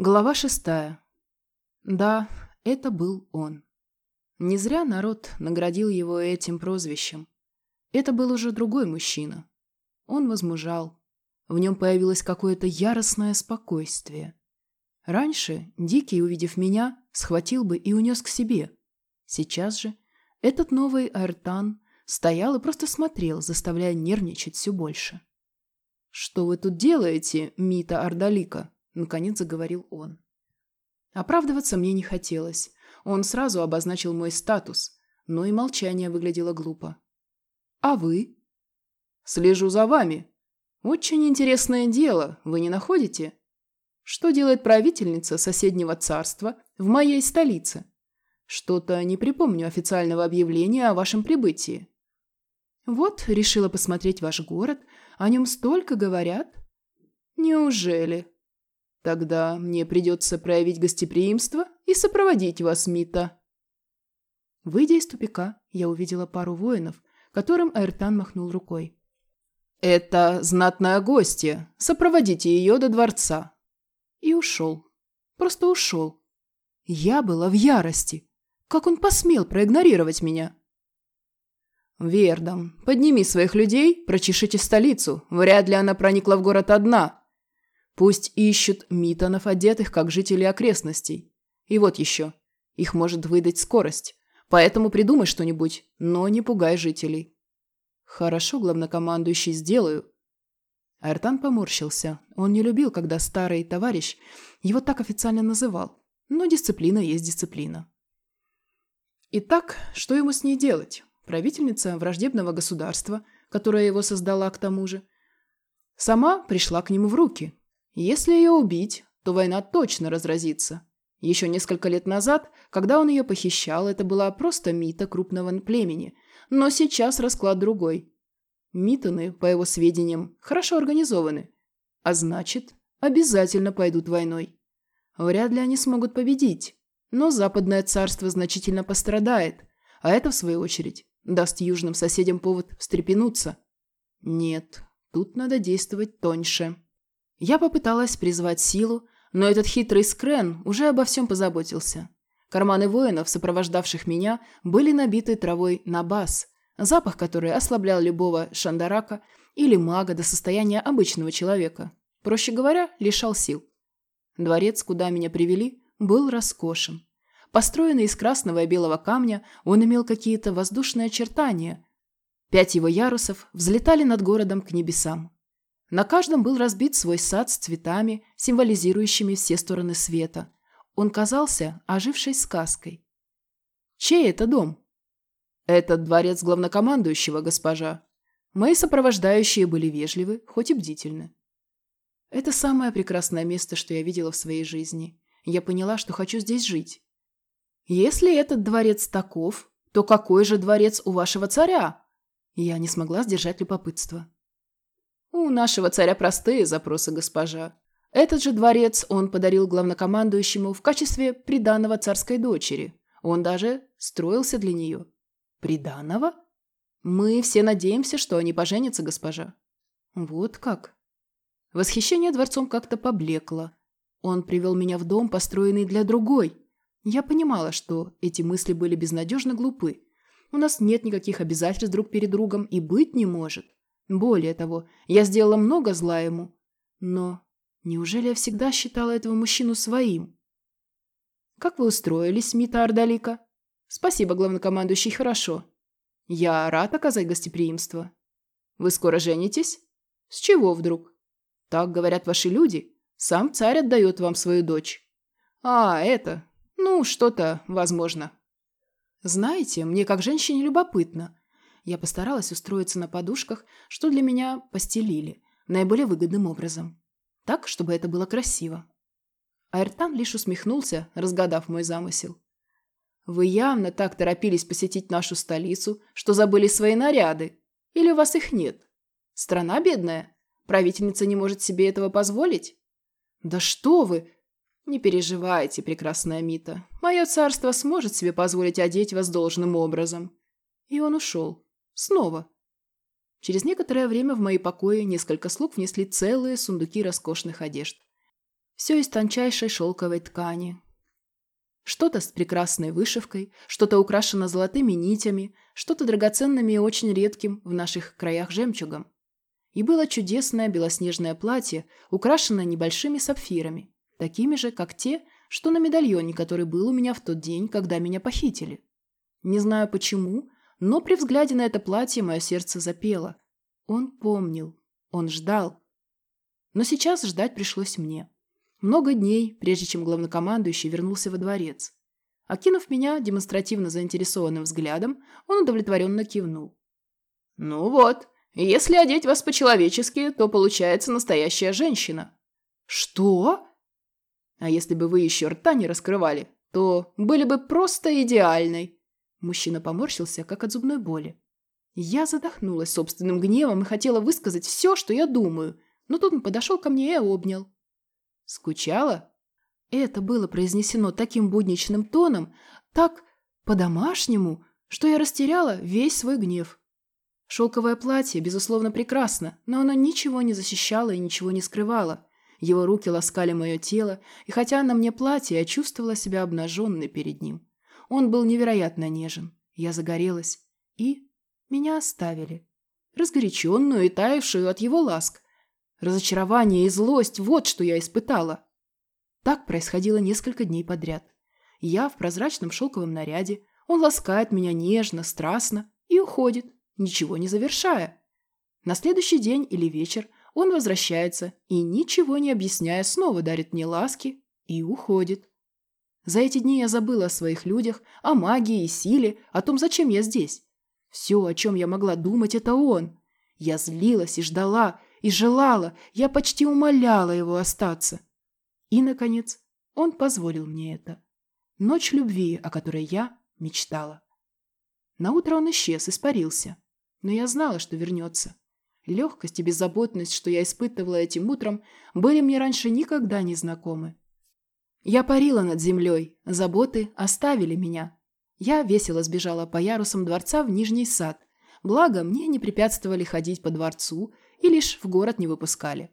Глава шестая. Да, это был он. Не зря народ наградил его этим прозвищем. Это был уже другой мужчина. Он возмужал. В нем появилось какое-то яростное спокойствие. Раньше Дикий, увидев меня, схватил бы и унес к себе. Сейчас же этот новый Артан стоял и просто смотрел, заставляя нервничать все больше. «Что вы тут делаете, Мита Ардалика?» Наконец заговорил он. Оправдываться мне не хотелось. Он сразу обозначил мой статус, но и молчание выглядело глупо. «А вы?» «Слежу за вами. Очень интересное дело, вы не находите? Что делает правительница соседнего царства в моей столице? Что-то не припомню официального объявления о вашем прибытии». «Вот, решила посмотреть ваш город. О нем столько говорят». «Неужели?» Тогда мне придется проявить гостеприимство и сопроводить вас, Мита. Выйдя из тупика, я увидела пару воинов, которым Айртан махнул рукой. «Это знатная гостья. Сопроводите ее до дворца». И ушел. Просто ушел. Я была в ярости. Как он посмел проигнорировать меня? «Вердом, подними своих людей, прочешите столицу. Вряд ли она проникла в город одна. Пусть ищут митонов, одетых, как жители окрестностей. И вот еще. Их может выдать скорость. Поэтому придумай что-нибудь, но не пугай жителей. Хорошо, главнокомандующий, сделаю. Артан поморщился. Он не любил, когда старый товарищ его так официально называл. Но дисциплина есть дисциплина. Итак, что ему с ней делать? Правительница враждебного государства, которое его создала к тому же, сама пришла к нему в руки, если ее убить, то война точно разразится. Еще несколько лет назад, когда он ее похищал, это была просто мита крупного племени, но сейчас расклад другой. Митаны, по его сведениям, хорошо организованы, а значит, обязательно пойдут войной. Вряд ли они смогут победить, но Западное царство значительно пострадает, а это, в свою очередь, даст южным соседям повод встрепенуться. Нет, тут надо действовать тоньше. Я попыталась призвать силу, но этот хитрый скрен уже обо всем позаботился. Карманы воинов, сопровождавших меня, были набиты травой на бас, запах которой ослаблял любого шандарака или мага до состояния обычного человека. Проще говоря, лишал сил. Дворец, куда меня привели, был роскошен. Построенный из красного и белого камня, он имел какие-то воздушные очертания. Пять его ярусов взлетали над городом к небесам. На каждом был разбит свой сад с цветами, символизирующими все стороны света. Он казался ожившей сказкой. «Чей это дом?» «Это дворец главнокомандующего, госпожа. Мои сопровождающие были вежливы, хоть и бдительны». Это самое прекрасное место, что я видела в своей жизни. Я поняла, что хочу здесь жить. Если этот дворец таков, то какой же дворец у вашего царя? Я не смогла сдержать любопытство. У нашего царя простые запросы, госпожа. Этот же дворец он подарил главнокомандующему в качестве приданного царской дочери. Он даже строился для нее. Приданного? Мы все надеемся, что они поженятся, госпожа. Вот как. Восхищение дворцом как-то поблекло. Он привел меня в дом, построенный для другой. Я понимала, что эти мысли были безнадежно глупы. У нас нет никаких обязательств друг перед другом и быть не может. Более того, я сделала много зла ему. Но неужели я всегда считала этого мужчину своим? Как вы устроились, Мита Ардалика? Спасибо, главнокомандующий, хорошо. Я рад оказать гостеприимство. Вы скоро женитесь? С чего вдруг? Так говорят ваши люди. Сам царь отдает вам свою дочь. А, это... Ну, что-то, возможно. Знаете, мне как женщине любопытно, я постаралась устроиться на подушках, что для меня постелили, наиболее выгодным образом. Так, чтобы это было красиво. Айртан лишь усмехнулся, разгадав мой замысел. «Вы явно так торопились посетить нашу столицу, что забыли свои наряды. Или у вас их нет? Страна бедная? Правительница не может себе этого позволить?» «Да что вы!» «Не переживайте, прекрасная Мита. Мое царство сможет себе позволить одеть вас должным образом». И он ушел. Снова. Через некоторое время в мои покои несколько слуг внесли целые сундуки роскошных одежд. Все из тончайшей шелковой ткани. Что-то с прекрасной вышивкой, что-то украшено золотыми нитями, что-то драгоценными и очень редким в наших краях жемчугом. И было чудесное белоснежное платье, украшенное небольшими сапфирами, такими же, как те, что на медальоне, который был у меня в тот день, когда меня похитили. Не знаю почему, но при взгляде на это платье мое сердце запело. Он помнил, он ждал. Но сейчас ждать пришлось мне. Много дней, прежде чем главнокомандующий вернулся во дворец. Окинув меня демонстративно заинтересованным взглядом, он удовлетворенно кивнул. «Ну вот, если одеть вас по-человечески, то получается настоящая женщина». «Что?» «А если бы вы еще рта не раскрывали, то были бы просто идеальной». Мужчина поморщился, как от зубной боли. Я задохнулась собственным гневом и хотела высказать все, что я думаю, но тут он подошел ко мне и обнял. «Скучала?» Это было произнесено таким будничным тоном, так по-домашнему, что я растеряла весь свой гнев. Шелковое платье, безусловно, прекрасно, но оно ничего не защищало и ничего не скрывало. Его руки ласкали мое тело, и хотя на мне платье, я чувствовала себя обнаженной перед ним. Он был невероятно нежен. Я загорелась. И меня оставили. Разгоряченную и таявшую от его ласк. Разочарование и злость – вот что я испытала. Так происходило несколько дней подряд. Я в прозрачном шелковом наряде, он ласкает меня нежно, страстно и уходит, ничего не завершая. На следующий день или вечер он возвращается и, ничего не объясняя, снова дарит мне ласки и уходит. За эти дни я забыла о своих людях, о магии и силе, о том, зачем я здесь. Все, о чем я могла думать, это он. Я злилась и ждала, и желала, я почти умоляла его остаться. И, наконец, он позволил мне это. Ночь любви, о которой я мечтала. Наутро он исчез, испарился. Но я знала, что вернется. Легкость и беззаботность, что я испытывала этим утром, были мне раньше никогда не знакомы. Я парила над землей, заботы оставили меня. Я весело сбежала по ярусам дворца в Нижний сад. Благо, мне не препятствовали ходить по дворцу и лишь в город не выпускали.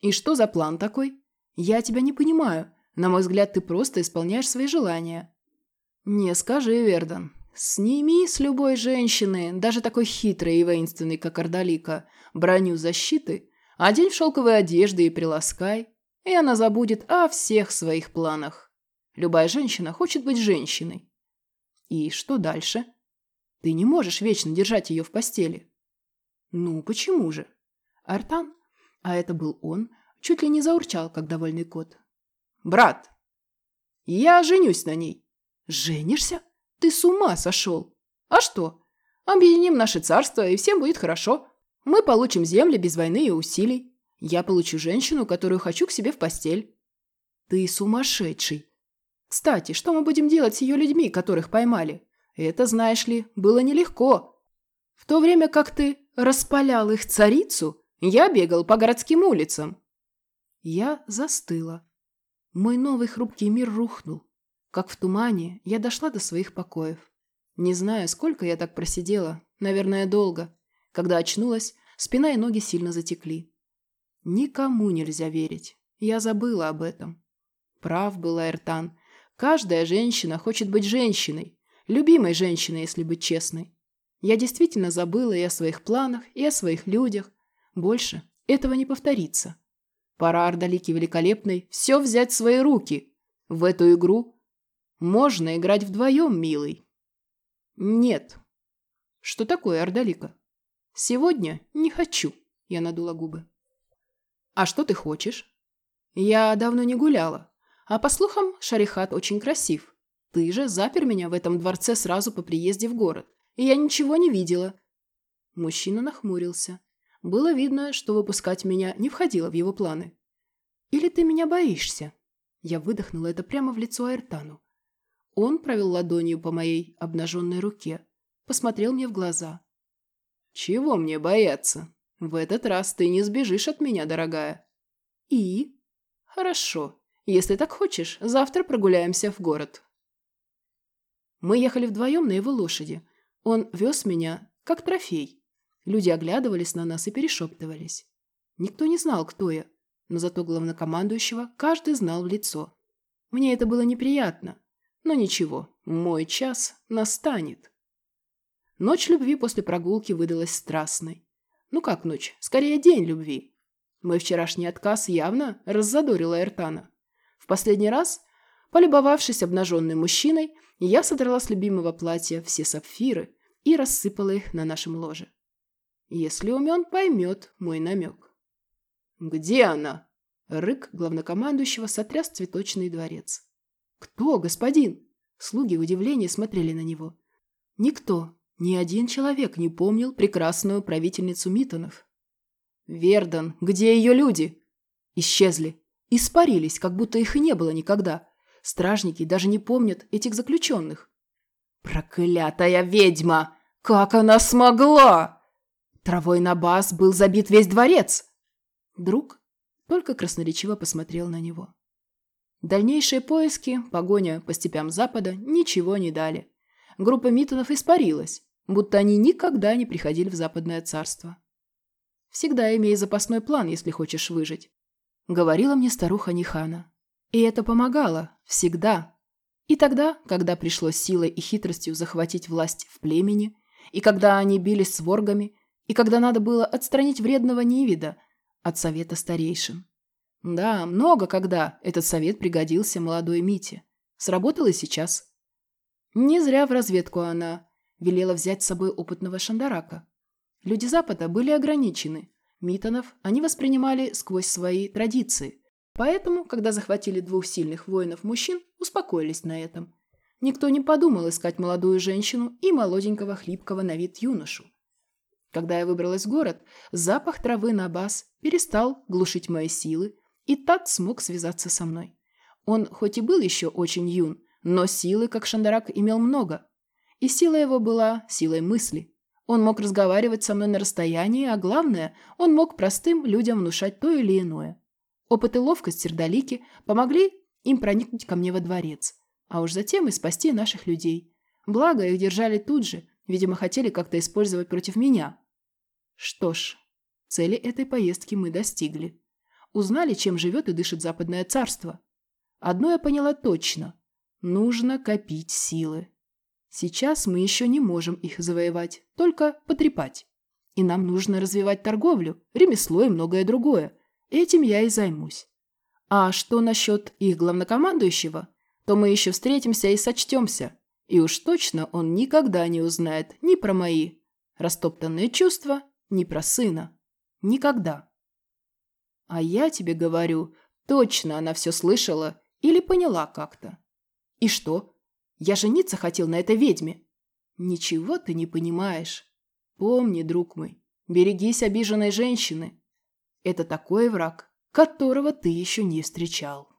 «И что за план такой? Я тебя не понимаю. На мой взгляд, ты просто исполняешь свои желания». «Не скажи, Вердан. Сними с любой женщины, даже такой хитрой и воинственной, как Ордалика, броню защиты, одень в шелковые одежды и приласкай, и она забудет о всех своих планах. Любая женщина хочет быть женщиной. И что дальше? Ты не можешь вечно держать ее в постели. Ну, почему же? Артан, а это был он, чуть ли не заурчал, как довольный кот. «Брат, я женюсь на ней». «Женишься? Ты с ума сошел! А что? Объединим наше царство, и всем будет хорошо. Мы получим земли без войны и усилий. Я получу женщину, которую хочу к себе в постель». «Ты сумасшедший!» «Кстати, что мы будем делать с ее людьми, которых поймали? Это, знаешь ли, было нелегко. В то время как ты распалял их царицу, я бегал по городским улицам. Я застыла. Мой новый хрупкий мир рухнул. Как в тумане, я дошла до своих покоев. Не знаю, сколько я так просидела, наверное, долго. Когда очнулась, спина и ноги сильно затекли. Никому нельзя верить. Я забыла об этом. Прав был Эртан. Каждая женщина хочет быть женщиной. Любимой женщиной, если быть честной. Я действительно забыла и о своих планах, и о своих людях, больше этого не повторится. Пора Ордалике Великолепной все взять в свои руки. В эту игру можно играть вдвоем, милый. Нет. Что такое Ордалика? Сегодня не хочу, я надула губы. А что ты хочешь? Я давно не гуляла. А по слухам, Шарихат очень красив. Ты же запер меня в этом дворце сразу по приезде в город. И я ничего не видела. Мужчина нахмурился. Было видно, что выпускать меня не входило в его планы. «Или ты меня боишься?» Я выдохнула это прямо в лицо Айртану. Он провел ладонью по моей обнаженной руке, посмотрел мне в глаза. «Чего мне бояться? В этот раз ты не сбежишь от меня, дорогая». «И?» «Хорошо. Если так хочешь, завтра прогуляемся в город». Мы ехали вдвоем на его лошади. Он вез меня, как трофей. Люди оглядывались на нас и перешептывались. Никто не знал, кто я. но зато главнокомандующего каждый знал в лицо. Мне это было неприятно, но ничего, мой час настанет. Ночь любви после прогулки выдалась страстной. Ну как ночь? Скорее день любви. Мой вчерашний отказ явно раззадорил Эртана. В последний раз, полюбовавшись обнаженным мужчиной, я содрала с любимого платья все сапфиры и рассыпала их на нашем ложе. Если умен, поймет мой намек. «Где она?» Рык главнокомандующего сотряс цветочный дворец. «Кто, господин?» Слуги в удивлении смотрели на него. Никто, ни один человек не помнил прекрасную правительницу Митонов. «Вердан, где ее люди?» Исчезли. Испарились, как будто их и не было никогда. Стражники даже не помнят этих заключенных. «Проклятая ведьма! Как она смогла!» Травой на бас был забит весь дворец. Друг только красноречиво посмотрел на него. Дальнейшие поиски, погоня по степям Запада ничего не дали. Группа Митонов испарилась, будто они никогда не приходили в Западное царство. Всегда имей запасной план, если хочешь выжить. Говорила мне старуха Нихана. И это помогало. Всегда. И тогда, когда пришлось силой и хитростью захватить власть в племени, и когда они бились с воргами, и когда надо было отстранить вредного Нивида от совета старейшин. Да, много когда этот совет пригодился молодой Мите. Сработало и сейчас. Не зря в разведку она велела взять с собой опытного Шандарака. Люди Запада были ограничены. Митонов они воспринимали сквозь свои традиции. Поэтому, когда захватили двух сильных воинов-мужчин, успокоились на этом. Никто не подумал искать молодую женщину и молоденького хлипкого на вид юношу. Когда я выбралась в город, запах травы на бас перестал глушить мои силы, и Тат смог связаться со мной. Он хоть и был еще очень юн, но силы, как Шандарак, имел много. И сила его была силой мысли. Он мог разговаривать со мной на расстоянии, а главное, он мог простым людям внушать то или иное. Опыт и ловкость сердолики помогли им проникнуть ко мне во дворец, а уж затем и спасти наших людей. Благо, их держали тут же, видимо, хотели как-то использовать против меня. Что ж, цели этой поездки мы достигли. Узнали, чем живет и дышит Западное царство. Одно я поняла точно. Нужно копить силы. Сейчас мы еще не можем их завоевать, только потрепать. И нам нужно развивать торговлю, ремесло и многое другое. Этим я и займусь. А что насчет их главнокомандующего, то мы еще встретимся и сочтемся. И уж точно он никогда не узнает ни про мои растоптанные чувства, ни про сына. Никогда. А я тебе говорю, точно она все слышала или поняла как-то. И что? Я жениться хотел на этой ведьме. Ничего ты не понимаешь. Помни, друг мой, берегись обиженной женщины. Это такой враг, которого ты еще не встречал.